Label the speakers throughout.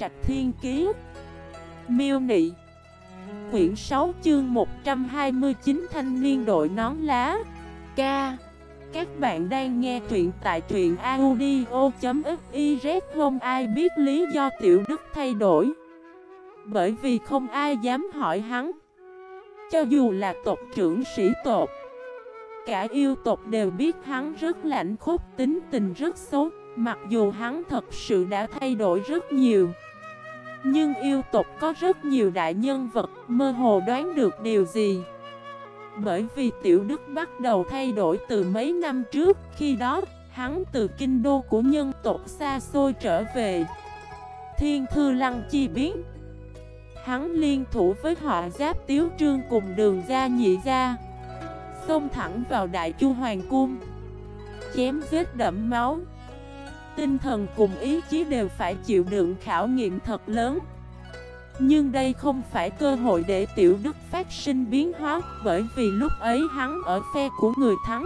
Speaker 1: Trạch Thiên Kiế Miêu Nị. Quyển 6 chương 129 Thanh niên đội nón lá. Ca. Các bạn đang nghe truyện tại truyện audio.xyz Không ai biết lý do Tiểu Đức thay đổi. Bởi vì không ai dám hỏi hắn. Cho dù là tộc trưởng sĩ tộc, Cả yêu tộc đều biết hắn rất lạnh khúc tính tình rất xấu. Mặc dù hắn thật sự đã thay đổi rất nhiều, Nhưng yêu tộc có rất nhiều đại nhân vật mơ hồ đoán được điều gì. Bởi vì Tiểu Đức bắt đầu thay đổi từ mấy năm trước, Khi đó hắn từ kinh đô của nhân tộc xa xôi trở về. Thiên Thư Lăng chi biến, Hắn liên thủ với họ giáp Tiếu Trương cùng đường ra nhị ra Xông thẳng vào Đại Chu Hoàng Cung, Chém giết đẫm máu. Tinh thần cùng ý chí đều phải chịu đựng khảo nghiệm thật lớn. Nhưng đây không phải cơ hội để Tiểu Đức phát sinh biến hóa, Bởi vì lúc ấy hắn ở phe của người thắng.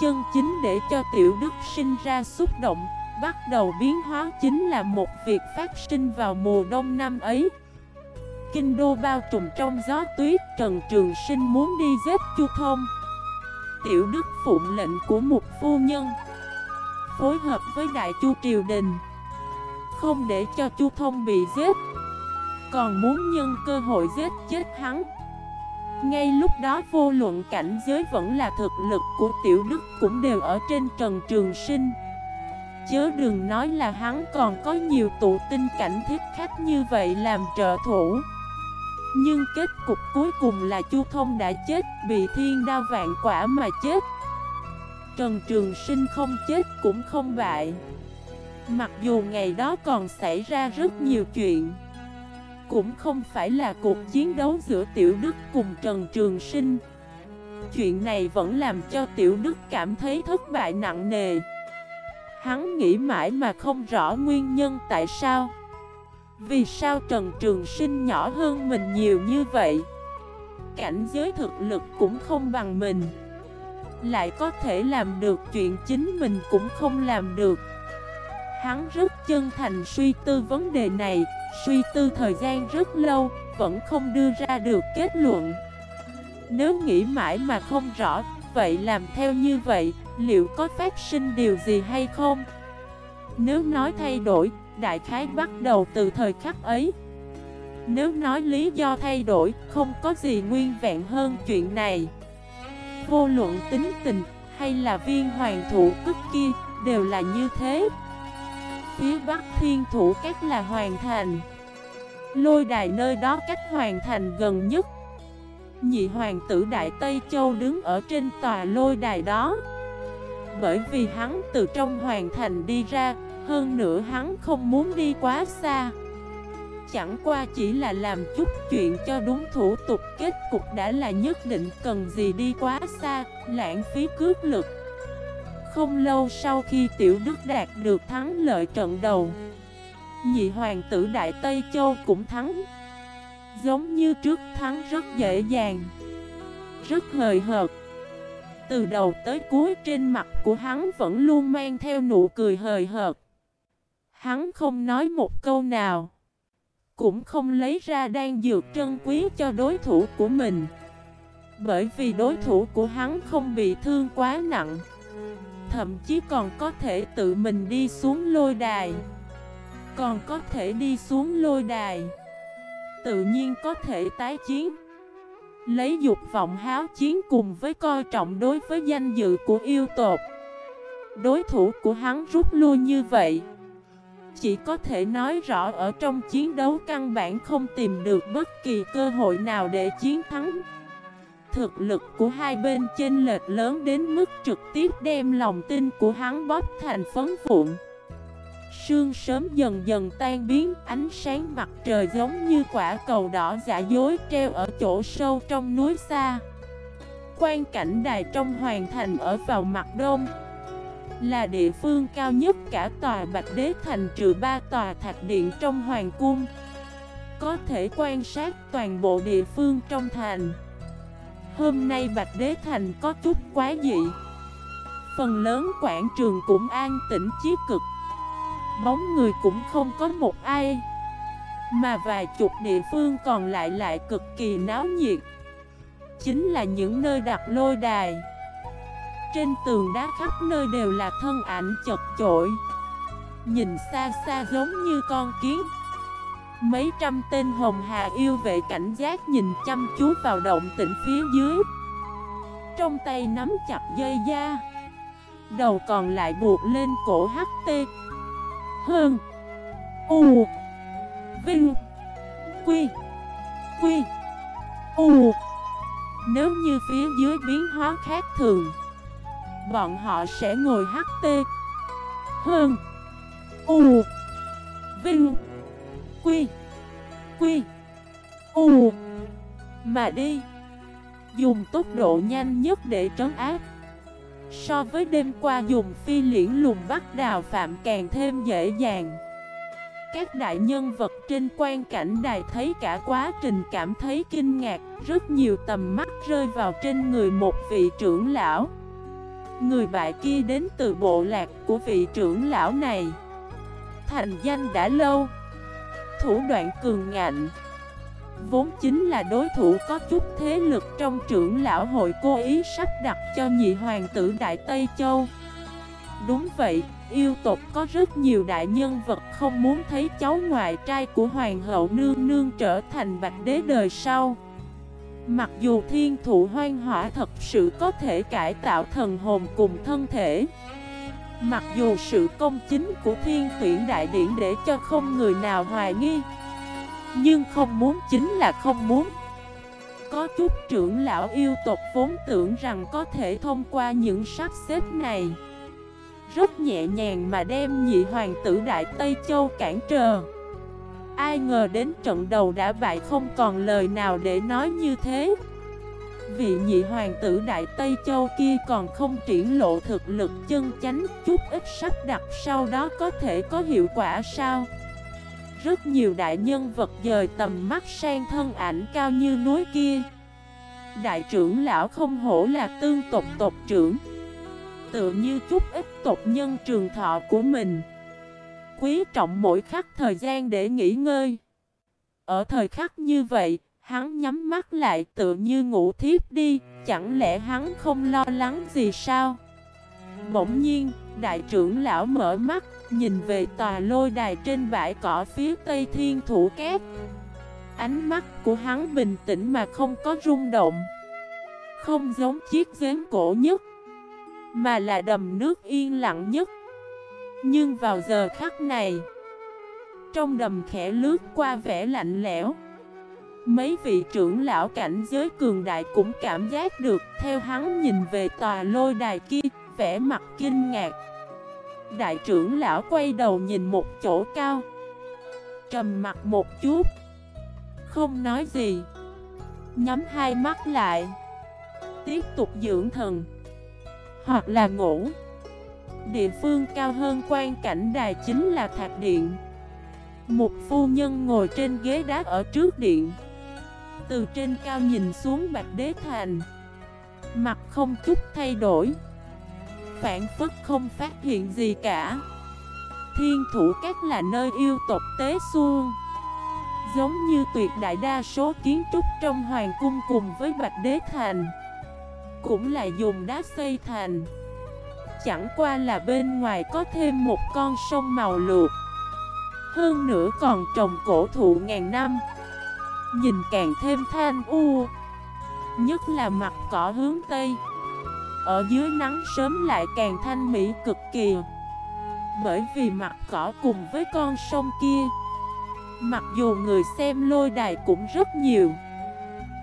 Speaker 1: Chân chính để cho Tiểu Đức sinh ra xúc động, Bắt đầu biến hóa chính là một việc phát sinh vào mùa đông năm ấy. Kinh đô bao trùm trong gió tuyết, Trần Trường Sinh muốn đi giết Chu Thông. Tiểu Đức phụng lệnh của một phu nhân. Phối hợp với Đại Chu Triều Đình. Không để cho Chu Thông bị giết, Còn muốn nhân cơ hội giết chết hắn. Ngay lúc đó vô luận cảnh giới vẫn là thực lực của Tiểu Đức cũng đều ở trên Trần Trường Sinh. Chớ đừng nói là hắn còn có nhiều tụ tinh cảnh thiết khách như vậy làm trợ thủ. Nhưng kết cục cuối cùng là Chu Thông đã chết, Bị thiên đao vạn quả mà chết. Trần Trường Sinh không chết cũng không bại. Mặc dù ngày đó còn xảy ra rất nhiều chuyện, Cũng không phải là cuộc chiến đấu giữa Tiểu Đức cùng Trần Trường Sinh. Chuyện này vẫn làm cho Tiểu Đức cảm thấy thất bại nặng nề. Hắn nghĩ mãi mà không rõ nguyên nhân tại sao. Vì sao Trần Trường Sinh nhỏ hơn mình nhiều như vậy? Cảnh giới thực lực cũng không bằng mình. Lại có thể làm được chuyện chính mình cũng không làm được. Hắn rất chân thành suy tư vấn đề này, Suy tư thời gian rất lâu, Vẫn không đưa ra được kết luận. Nếu nghĩ mãi mà không rõ, Vậy làm theo như vậy, Liệu có phát sinh điều gì hay không? Nếu nói thay đổi, Đại khái bắt đầu từ thời khắc ấy. Nếu nói lý do thay đổi, Không có gì nguyên vẹn hơn chuyện này. Vô luận tính tình Hay là viên hoàng thủ cức kia Đều là như thế. Phía bắc thiên thủ cách là hoàn thành. Lôi đài nơi đó cách hoàn thành gần nhất. Nhị hoàng tử Đại Tây Châu đứng ở trên tòa lôi đài đó. Bởi vì hắn từ trong hoàn thành đi ra, Hơn nữa hắn không muốn đi quá xa. Chẳng qua chỉ là làm chút chuyện cho đúng thủ tục, Kết cục đã là nhất định, cần gì đi quá xa, Lãng phí cước lực. Không lâu sau khi Tiểu Đức đạt được thắng lợi trận đầu, Nhị hoàng tử Đại Tây Châu cũng thắng. Giống như trước thắng rất dễ dàng, Rất hời hợt. Từ đầu tới cuối trên mặt của hắn vẫn luôn mang theo nụ cười hời hợt. Hắn không nói một câu nào. Cũng không lấy ra đan dược trân quý cho đối thủ của mình. Bởi vì đối thủ của hắn không bị thương quá nặng, Thậm chí còn có thể tự mình đi xuống lôi đài. Còn có thể đi xuống lôi đài, tự nhiên có thể tái chiến. Lấy dục vọng háo chiến cùng với coi trọng đối với danh dự của yêu tộc, Đối thủ của hắn rút lui như vậy. Chỉ có thể nói rõ ở trong chiến đấu căn bản không tìm được bất kỳ cơ hội nào để chiến thắng Thực lực của hai bên chênh lệch lớn đến mức trực tiếp đem lòng tin của hắn bóp thành phấn vụn Sương sớm dần dần tan biến, ánh sáng mặt trời giống như quả cầu đỏ giả dối treo ở chỗ sâu trong núi xa. Quan cảnh đài trong hoàng thành ở vào mặt đông là địa phương cao nhất cả tòa Bạch Đế Thành trừ ba tòa thạch điện trong hoàng cung. Có thể quan sát toàn bộ địa phương trong thành. Hôm nay Bạch Đế Thành có chút quá dị. Phần lớn quảng trường cũng an tĩnh chí cực. Bóng người cũng không có một ai. Mà vài chục địa phương còn lại lại cực kỳ náo nhiệt. Chính là những nơi đặt lôi đài. Trên tường đá khắp nơi đều là thân ảnh chật chội. Nhìn xa xa giống như con kiến. Mấy trăm tên hồng hà yêu vệ cảnh giác nhìn chăm chú vào động tĩnh phía dưới. Trong tay nắm chặt dây da. Đầu còn lại buộc lên cổ HT Hơn. U. Vinh. Quy. Quy. U. Nếu như phía dưới biến hóa khác thường Bọn họ sẽ ngồi HT Hơn U. Vinh. Quy. Quy. U. Mà đi. Dùng tốc độ nhanh nhất để trấn áp. So với đêm qua dùng phi liễn lùng bắt đào phạm càng thêm dễ dàng. Các đại nhân vật trên quan cảnh đài thấy cả quá trình cảm thấy kinh ngạc, Rất nhiều tầm mắt rơi vào trên người một vị trưởng lão. Người bại kia đến từ bộ lạc của vị trưởng lão này. Thành danh đã lâu. Thủ đoạn cường ngạnh. Vốn chính là đối thủ có chút thế lực trong trưởng lão hội cố ý sắp đặt cho nhị hoàng tử Đại Tây Châu. Đúng vậy, yêu tộc có rất nhiều đại nhân vật không muốn thấy cháu ngoại trai của hoàng hậu nương nương trở thành bạch đế đời sau. Mặc dù thiên thụ hoang hỏa thật sự có thể cải tạo thần hồn cùng thân thể, Mặc dù sự công chính của thiên tuyển đại điển để cho không người nào hoài nghi, Nhưng không muốn chính là không muốn. Có chút trưởng lão yêu tộc vốn tưởng rằng có thể thông qua những sắp xếp này, Rất nhẹ nhàng mà đem nhị hoàng tử Đại Tây Châu cản trở. Ai ngờ đến trận đầu đã bại không còn lời nào để nói như thế. Vị nhị hoàng tử Đại Tây Châu kia còn không triển lộ thực lực chân chánh, Chút ít sắp đặt sau đó có thể có hiệu quả sao? Rất nhiều đại nhân vật dời tầm mắt sang thân ảnh cao như núi kia. Đại trưởng lão không hổ là tương tộc tộc trưởng. Tựa như chút ít tộc nhân trường thọ của mình. Quý trọng mỗi khắc thời gian để nghỉ ngơi. Ở thời khắc như vậy, Hắn nhắm mắt lại tự như ngủ thiếp đi, Chẳng lẽ hắn không lo lắng gì sao? Bỗng nhiên, Đại trưởng lão mở mắt, Nhìn về tòa lôi đài trên bãi cỏ phía tây thiên thủ kép Ánh mắt của hắn bình tĩnh mà không có rung động. Không giống chiếc giếng cổ nhất, Mà là đầm nước yên lặng nhất. Nhưng vào giờ khắc này, Trong đầm khẽ lướt qua vẻ lạnh lẽo, Mấy vị trưởng lão cảnh giới cường đại cũng cảm giác được, Theo hắn nhìn về tòa lôi đài kia, Vẻ mặt kinh ngạc. Đại trưởng lão quay đầu nhìn một chỗ cao, Trầm mặt một chút, Không nói gì, Nhắm hai mắt lại, Tiếp tục dưỡng thần. Hoặc là ngủ. Địa phương cao hơn quan cảnh đài chính là thạch điện. Một phu nhân ngồi trên ghế đá ở trước điện. Từ trên cao nhìn xuống Bạch Đế Thành. Mặt không chút thay đổi. Phản phất không phát hiện gì cả. Thiên thủ các là nơi yêu tộc tế xuông Giống như tuyệt đại đa số kiến trúc trong hoàng cung cùng với Bạch Đế Thành. Cũng là dùng đá xây thành. Chẳng qua là bên ngoài có thêm một con sông màu luộc. Hơn nữa còn trồng cổ thụ ngàn năm. Nhìn càng thêm thanh u. Nhất là mặt cỏ hướng Tây. Ở dưới nắng sớm lại càng thanh mỹ cực kỳ. Bởi vì mặt cỏ cùng với con sông kia, Mặc dù người xem lôi đài cũng rất nhiều,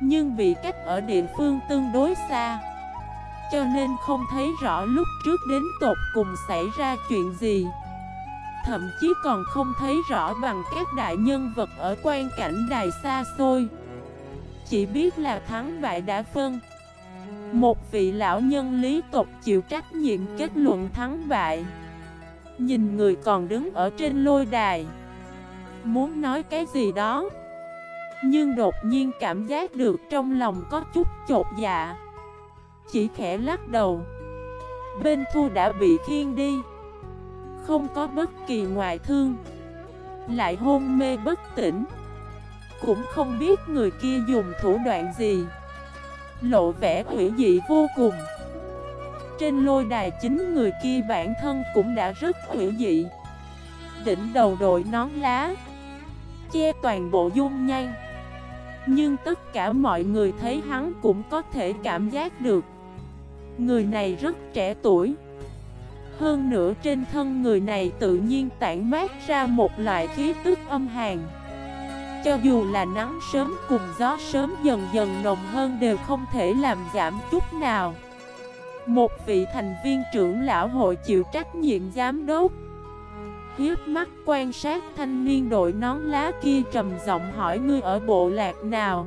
Speaker 1: Nhưng bị cách ở địa phương tương đối xa. Cho nên không thấy rõ lúc trước đến tột cùng xảy ra chuyện gì. Thậm chí còn không thấy rõ bằng các đại nhân vật ở quan cảnh đài xa xôi. Chỉ biết là thắng bại đã phân. Một vị lão nhân lý tộc chịu trách nhiệm kết luận thắng bại. Nhìn người còn đứng ở trên lôi đài. Muốn nói cái gì đó. Nhưng đột nhiên cảm giác được trong lòng có chút chột dạ. Chỉ khẽ lắc đầu. Bên thu đã bị khiên đi. Không có bất kỳ ngoại thương. Lại hôn mê bất tỉnh. Cũng không biết người kia dùng thủ đoạn gì. Lộ vẻ hủy dị vô cùng. Trên lôi đài chính người kia bản thân cũng đã rất hủy dị. Đỉnh đầu đội nón lá. Che toàn bộ dung nhan. Nhưng tất cả mọi người thấy hắn cũng có thể cảm giác được. Người này rất trẻ tuổi. Hơn nữa trên thân người này tự nhiên tản mát ra một loại khí tức âm hàn. Cho dù là nắng sớm cùng gió sớm dần dần nồng hơn đều không thể làm giảm chút nào. Một vị thành viên trưởng lão hội chịu trách nhiệm giám đốc. Hiếp mắt quan sát thanh niên đội nón lá kia trầm giọng hỏi ngươi ở bộ lạc nào?